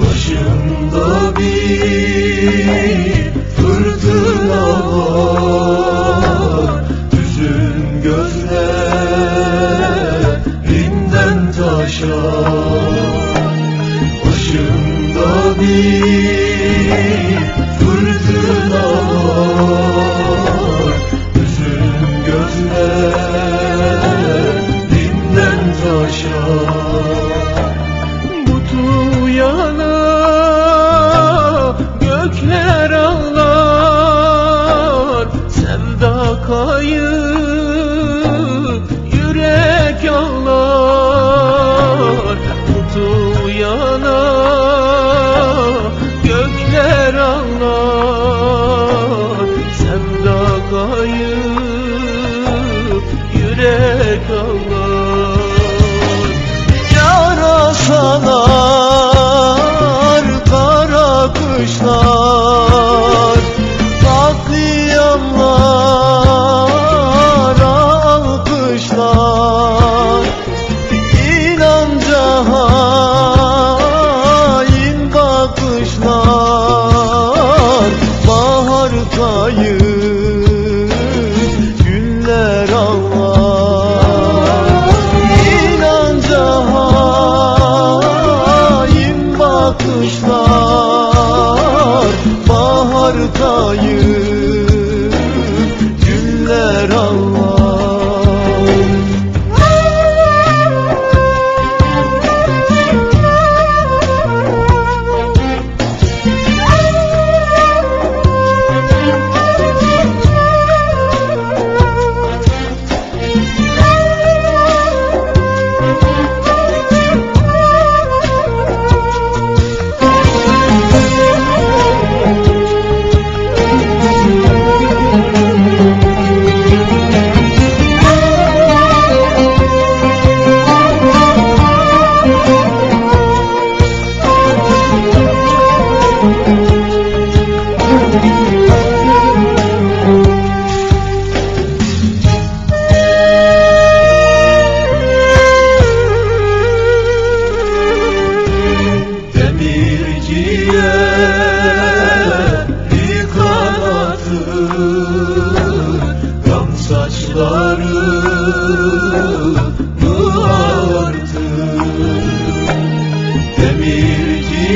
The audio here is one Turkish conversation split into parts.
Başımda bir fırtına var. Üzün gözlerinden taşar Başımda bir inanca hain bakışlar bahar kayır güller ağlar inanca hain bakışlar bahar kayır güller ağlar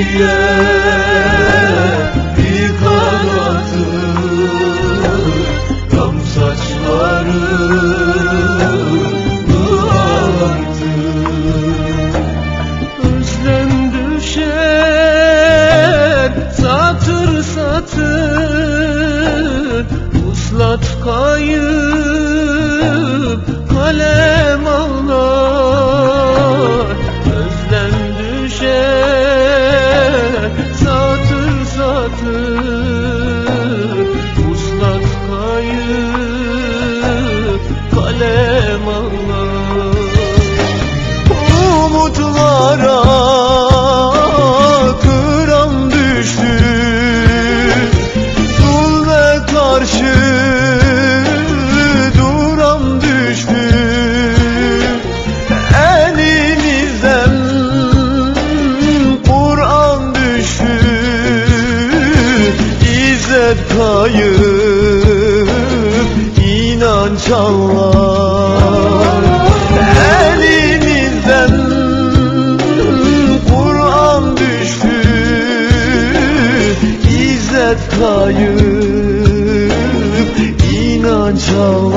Dieu. karşı duram düştü. Elimizden Kur'an düştü. İzzet kayıp inanç Allah inanacağım